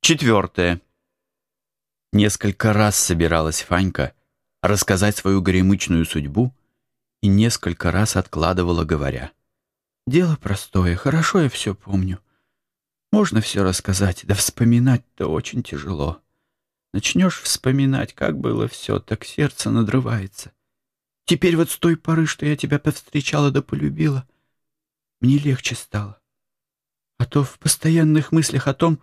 Четвертое. Несколько раз собиралась Фанька рассказать свою горемычную судьбу и несколько раз откладывала, говоря. «Дело простое, хорошо я все помню. Можно все рассказать, да вспоминать-то очень тяжело. Начнешь вспоминать, как было все, так сердце надрывается. Теперь вот с той поры, что я тебя повстречала да полюбила, мне легче стало. А то в постоянных мыслях о том,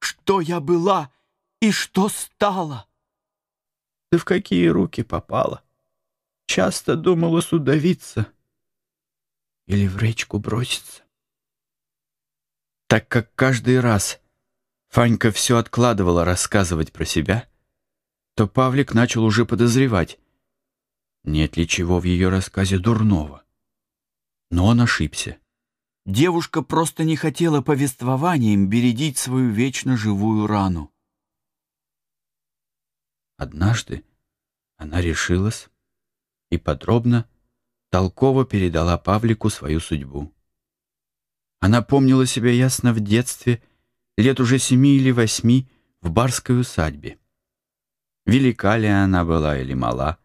что я была и что стала. Да в какие руки попала. Часто думала судовиться или в речку броситься. Так как каждый раз Фанька все откладывала рассказывать про себя, то Павлик начал уже подозревать, нет ли чего в ее рассказе дурного. Но он ошибся. Девушка просто не хотела повествованием бередить свою вечно живую рану. Однажды она решилась и подробно, толково передала Павлику свою судьбу. Она помнила себя ясно в детстве, лет уже семи или восьми, в барской усадьбе. Велика ли она была или мала,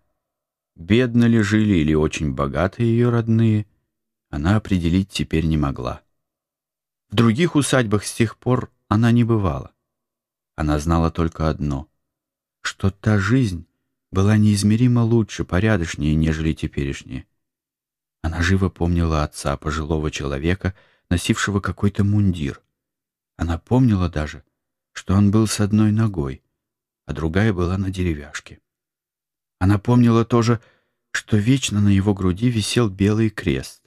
Бедно ли жили или очень богаты ее родные, она определить теперь не могла. В других усадьбах с тех пор она не бывала. Она знала только одно, что та жизнь была неизмеримо лучше, порядочнее, нежели теперешняя. Она живо помнила отца, пожилого человека, носившего какой-то мундир. Она помнила даже, что он был с одной ногой, а другая была на деревяшке. Она помнила тоже, что вечно на его груди висел белый крест.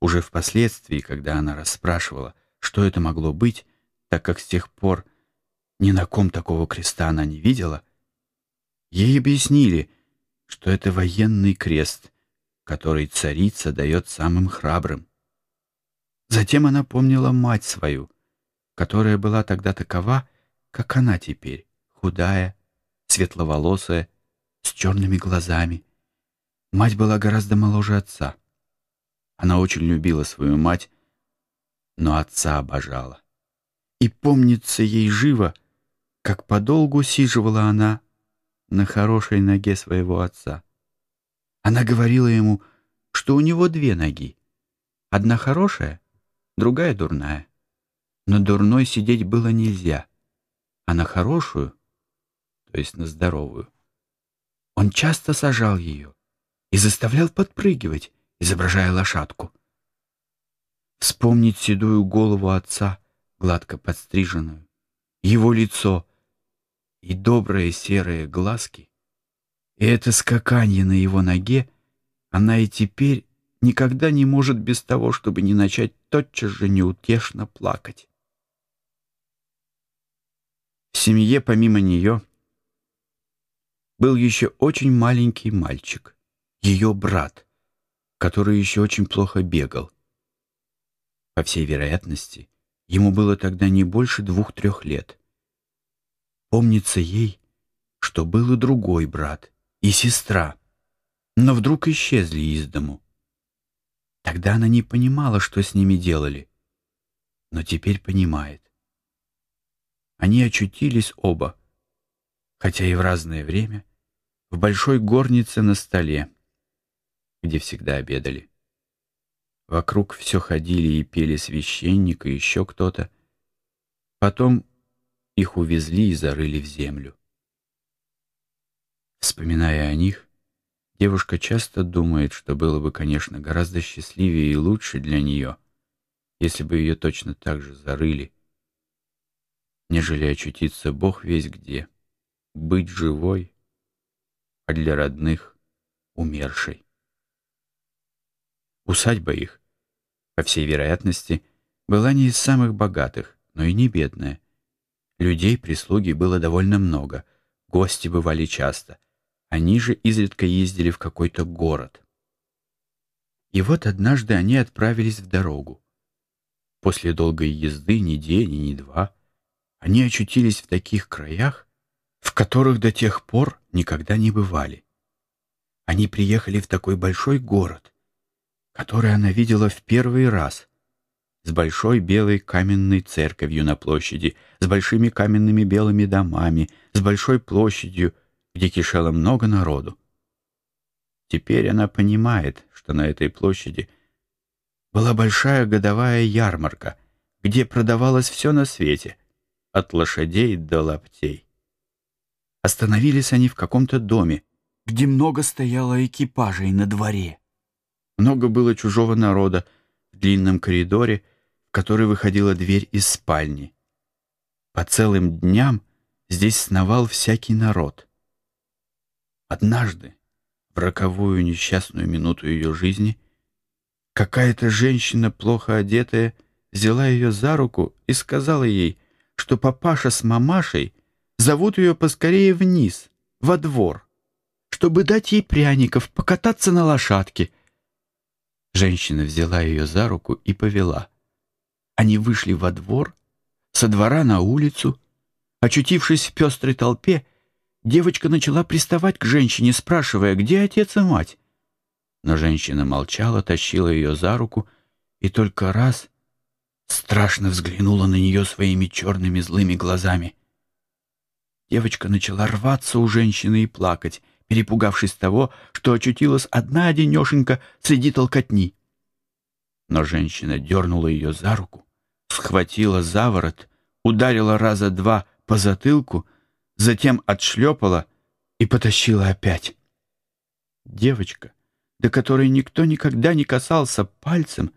Уже впоследствии, когда она расспрашивала, что это могло быть, так как с тех пор ни на ком такого креста она не видела, ей объяснили, что это военный крест, который царица дает самым храбрым. Затем она помнила мать свою, которая была тогда такова, как она теперь, худая, светловолосая, с черными глазами. Мать была гораздо моложе отца. Она очень любила свою мать, но отца обожала. И помнится ей живо, как подолгу сиживала она на хорошей ноге своего отца. Она говорила ему, что у него две ноги. Одна хорошая, другая дурная. На дурной сидеть было нельзя, а на хорошую, то есть на здоровую, он часто сажал ее и заставлял подпрыгивать, изображая лошадку. Вспомнить седую голову отца, гладко подстриженную, его лицо и добрые серые глазки, и это скаканье на его ноге, она и теперь никогда не может без того, чтобы не начать тотчас же неутешно плакать. В семье помимо нее был еще очень маленький мальчик, ее брат, который еще очень плохо бегал. По всей вероятности, ему было тогда не больше двух-трех лет. Помнится ей, что был и другой брат, и сестра, но вдруг исчезли из дому. Тогда она не понимала, что с ними делали, но теперь понимает. Они очутились оба хотя и в разное время, в большой горнице на столе, где всегда обедали. Вокруг все ходили и пели священник и еще кто-то. Потом их увезли и зарыли в землю. Вспоминая о них, девушка часто думает, что было бы, конечно, гораздо счастливее и лучше для нее, если бы ее точно так же зарыли, нежели очутиться Бог весь где быть живой, а для родных — умершей. Усадьба их, по всей вероятности, была не из самых богатых, но и не бедная. Людей, прислуги было довольно много, гости бывали часто. Они же изредка ездили в какой-то город. И вот однажды они отправились в дорогу. После долгой езды ни день, ни два они очутились в таких краях, в которых до тех пор никогда не бывали. Они приехали в такой большой город, который она видела в первый раз, с большой белой каменной церковью на площади, с большими каменными белыми домами, с большой площадью, где кишело много народу. Теперь она понимает, что на этой площади была большая годовая ярмарка, где продавалось все на свете, от лошадей до лаптей. Остановились они в каком-то доме, где много стояло экипажей на дворе. Много было чужого народа в длинном коридоре, в который выходила дверь из спальни. По целым дням здесь сновал всякий народ. Однажды, в роковую несчастную минуту ее жизни, какая-то женщина, плохо одетая, взяла ее за руку и сказала ей, что папаша с мамашей зовут ее поскорее вниз, во двор, чтобы дать ей пряников, покататься на лошадке. Женщина взяла ее за руку и повела. Они вышли во двор, со двора на улицу. Очутившись в пестрой толпе, девочка начала приставать к женщине, спрашивая, где отец и мать. Но женщина молчала, тащила ее за руку и только раз страшно взглянула на нее своими черными злыми глазами. Девочка начала рваться у женщины и плакать, перепугавшись того, что очутилась одна одинешенька среди толкотни. Но женщина дернула ее за руку, схватила за ворот, ударила раза два по затылку, затем отшлепала и потащила опять. Девочка, до которой никто никогда не касался пальцем,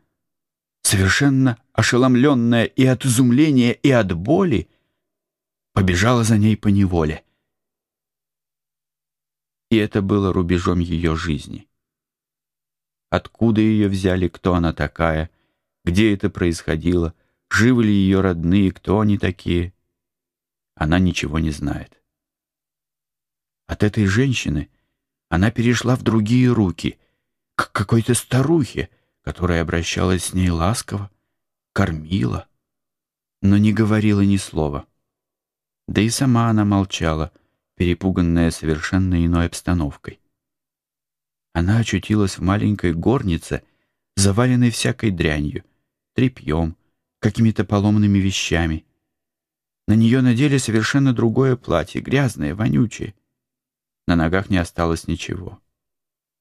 совершенно ошеломленная и от изумления, и от боли, побежала за ней по неволе. И это было рубежом ее жизни. Откуда ее взяли, кто она такая, где это происходило, живы ли ее родные, кто они такие, она ничего не знает. От этой женщины она перешла в другие руки, к какой-то старухе, которая обращалась с ней ласково, кормила, но не говорила ни слова. Да и сама она молчала, перепуганная совершенно иной обстановкой. Она очутилась в маленькой горнице, заваленной всякой дрянью, тряпьем, какими-то поломанными вещами. На нее надели совершенно другое платье, грязное, вонючее. На ногах не осталось ничего.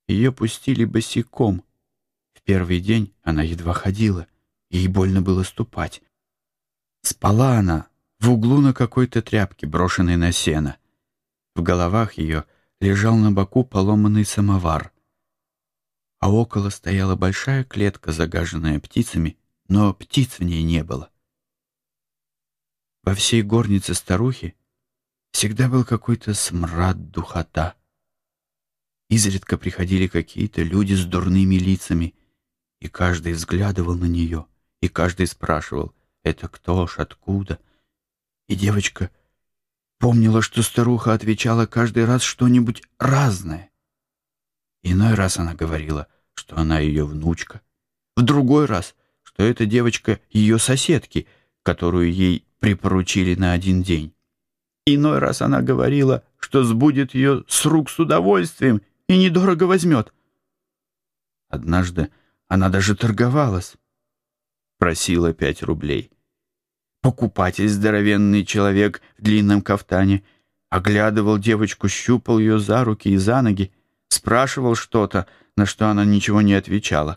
Ее пустили босиком. В первый день она едва ходила, ей больно было ступать. Спала она в углу на какой-то тряпке, брошенной на сено. В головах ее лежал на боку поломанный самовар. А около стояла большая клетка, загаженная птицами, но птиц в ней не было. Во всей горнице старухи всегда был какой-то смрад духота. Изредка приходили какие-то люди с дурными лицами, и каждый взглядывал на нее, и каждый спрашивал, «Это кто ж, откуда?» И девочка помнила, что старуха отвечала каждый раз что-нибудь разное. Иной раз она говорила, что она ее внучка. В другой раз, что эта девочка ее соседки, которую ей припоручили на один день. Иной раз она говорила, что сбудет ее с рук с удовольствием и недорого возьмет. Однажды она даже торговалась. Просила пять рублей. Покупатель, здоровенный человек в длинном кафтане, оглядывал девочку, щупал ее за руки и за ноги, спрашивал что-то, на что она ничего не отвечала.